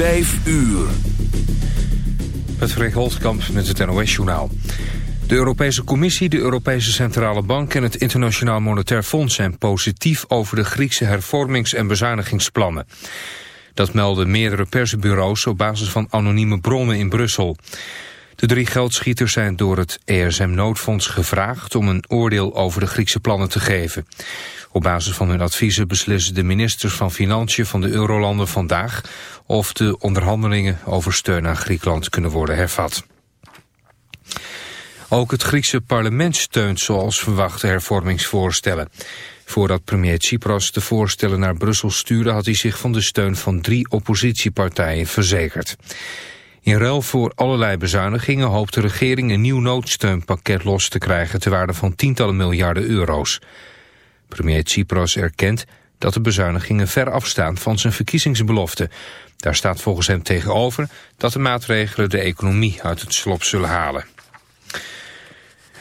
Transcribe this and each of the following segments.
Vijf uur. Freek Holtkamp met het NOS-journaal. De Europese Commissie, de Europese Centrale Bank en het Internationaal Monetair Fonds zijn positief over de Griekse hervormings- en bezuinigingsplannen. Dat melden meerdere persbureaus op basis van anonieme bronnen in Brussel. De drie geldschieters zijn door het ESM-noodfonds gevraagd om een oordeel over de Griekse plannen te geven. Op basis van hun adviezen beslissen de ministers van Financiën van de Eurolanden vandaag of de onderhandelingen over steun aan Griekenland kunnen worden hervat. Ook het Griekse parlement steunt zoals verwacht hervormingsvoorstellen. Voordat premier Tsipras de voorstellen naar Brussel stuurde... had hij zich van de steun van drie oppositiepartijen verzekerd. In ruil voor allerlei bezuinigingen hoopt de regering een nieuw noodsteunpakket los te krijgen... ter waarde van tientallen miljarden euro's. Premier Tsipras erkent dat de bezuinigingen ver afstaan van zijn verkiezingsbelofte. Daar staat volgens hem tegenover dat de maatregelen de economie uit het slop zullen halen.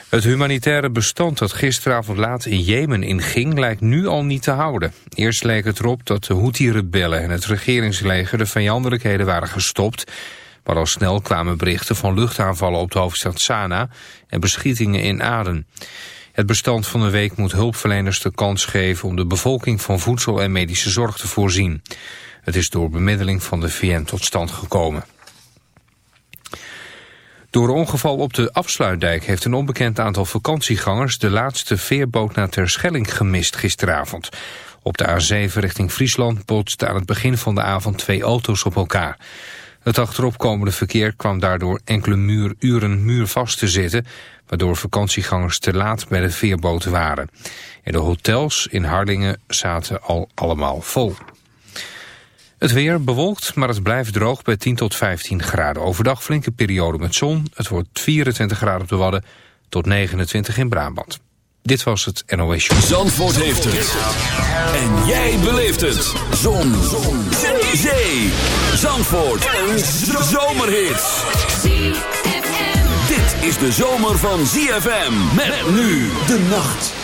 Het humanitaire bestand dat gisteravond laat in Jemen inging lijkt nu al niet te houden. Eerst leek het erop dat de Houthi-rebellen en het regeringsleger de vijandelijkheden waren gestopt. Maar al snel kwamen berichten van luchtaanvallen op de hoofdstad Sanaa en beschietingen in Aden. Het bestand van de week moet hulpverleners de kans geven om de bevolking van voedsel en medische zorg te voorzien. Het is door bemiddeling van de VN tot stand gekomen. Door een ongeval op de Afsluitdijk heeft een onbekend aantal vakantiegangers de laatste veerboot naar Terschelling gemist gisteravond. Op de A7 richting Friesland botsten aan het begin van de avond twee auto's op elkaar. Het achteropkomende verkeer kwam daardoor enkele muur, uren muurvast te zitten, waardoor vakantiegangers te laat bij de veerboot waren. En de hotels in Harlingen zaten al allemaal vol. Het weer bewolkt, maar het blijft droog bij 10 tot 15 graden. Overdag flinke periode met zon. Het wordt 24 graden op de Wadden tot 29 in Brabant. Dit was het NOS Show. Zandvoort heeft het. En jij beleeft het. Zon. zon. Zee. Zandvoort. Een zomerhit. Dit is de zomer van ZFM. Met nu de nacht.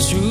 Put your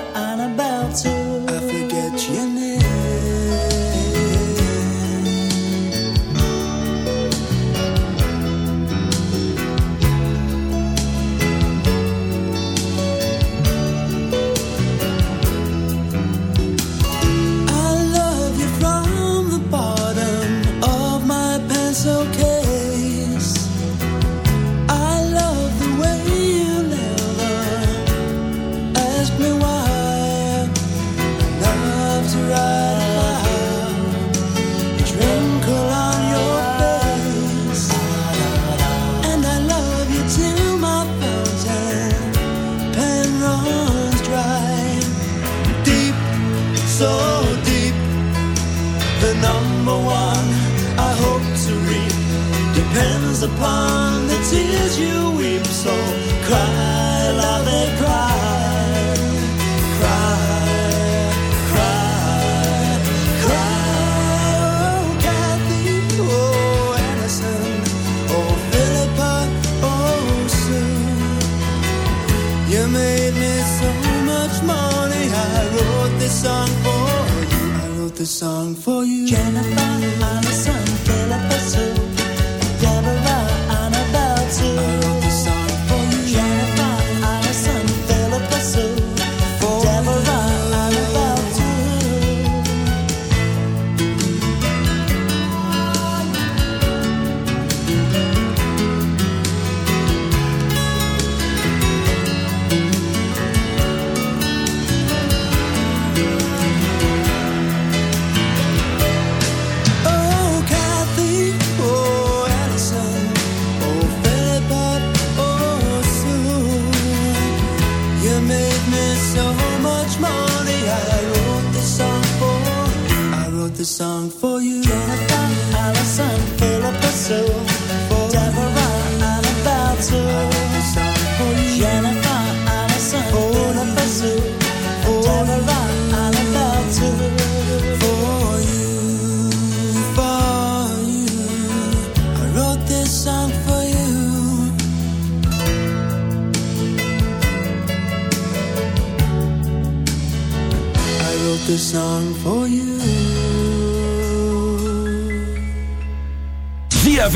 number one I hope to reap depends upon the tears you weep. So cry, love and cry, cry, cry, cry. Oh, oh, Anderson, oh, oh, Sue. You made me so much money. I wrote this song for you. I wrote this song for Jennifer.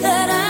that I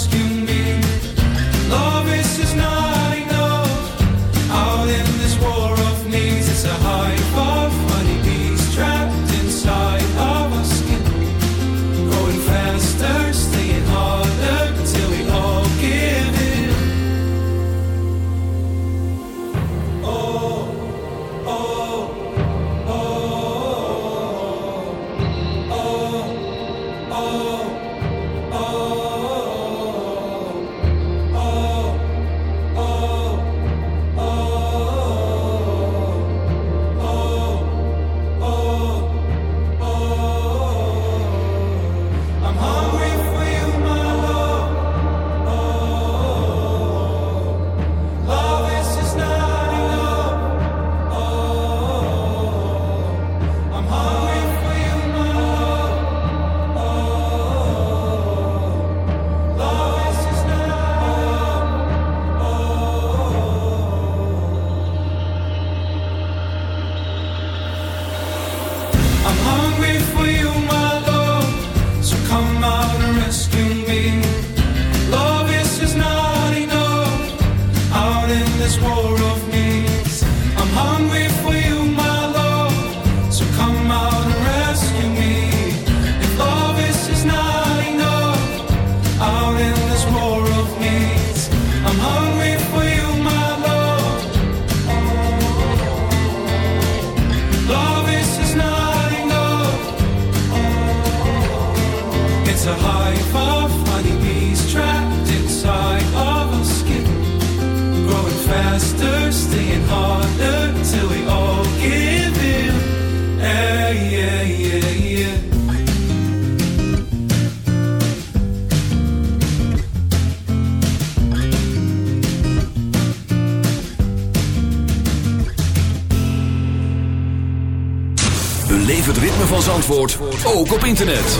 Zandvoort ook op internet.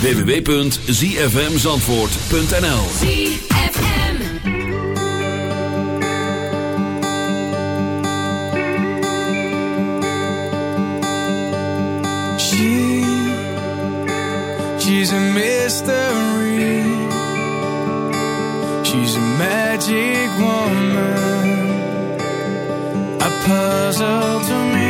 www.zfmzandvoort.nl ZFM. She, she's a mystery. She's a magic woman, a puzzle to me.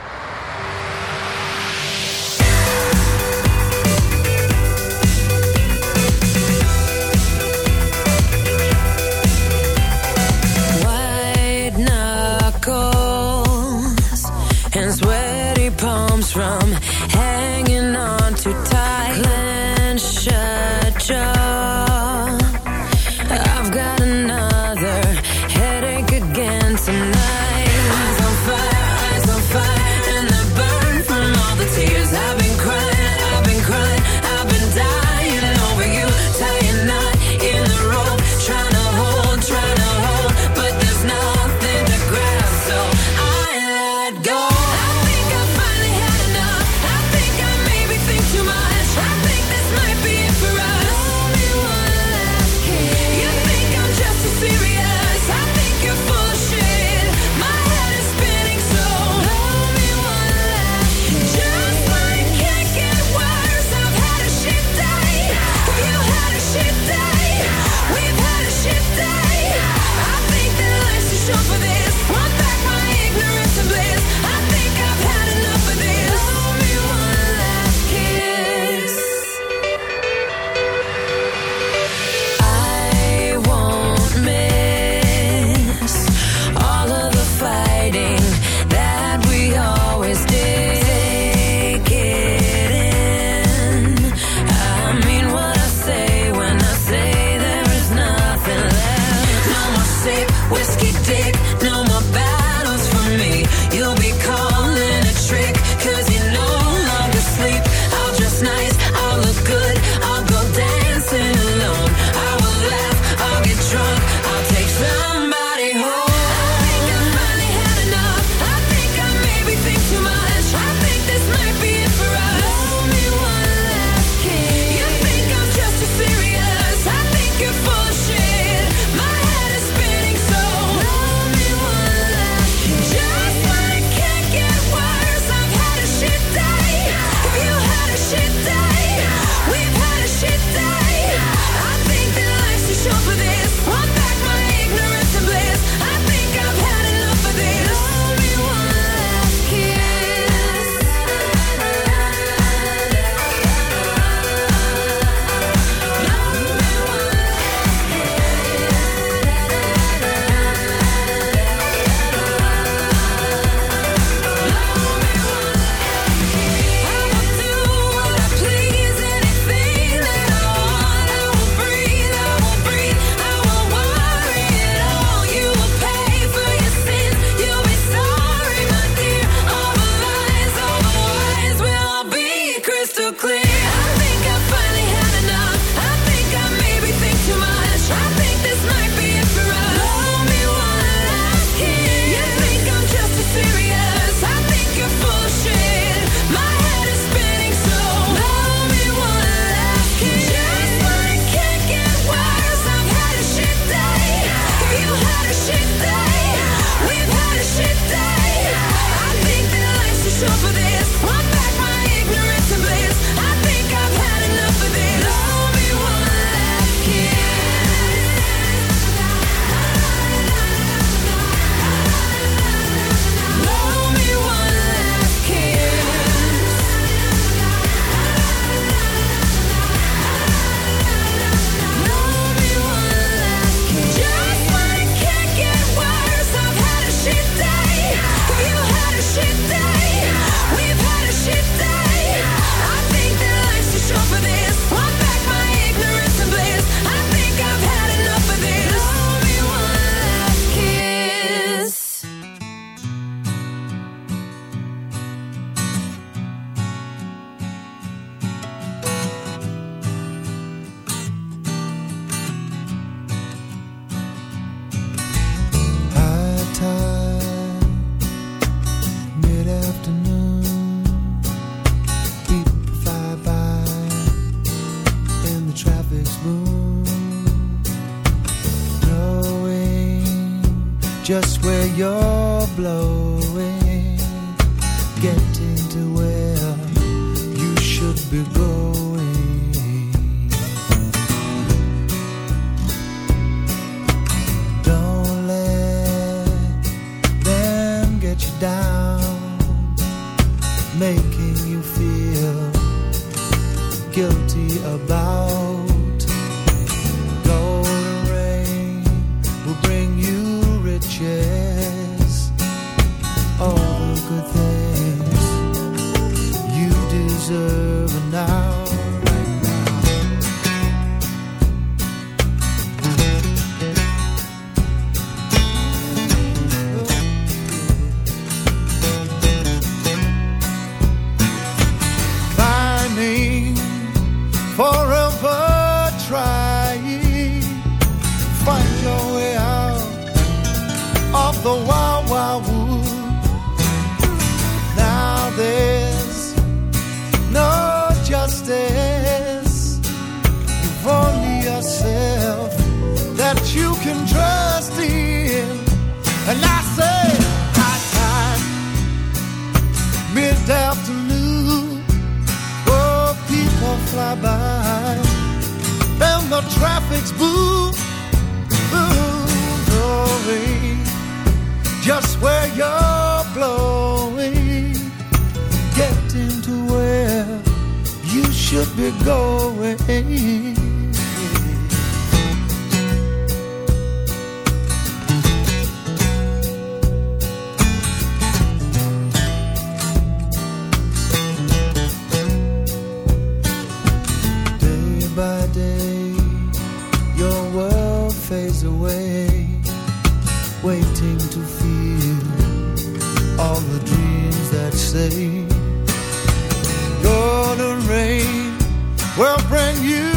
bring you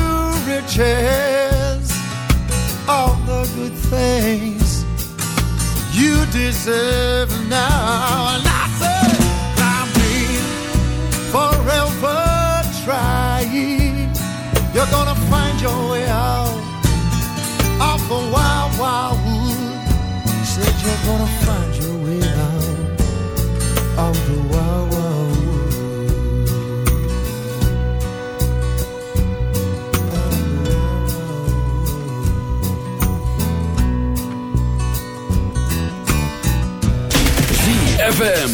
riches, all the good things you deserve now. And I said, I'm forever trying. You're gonna find your way out of the wild, wild wood. Said you're gonna find. ZFM.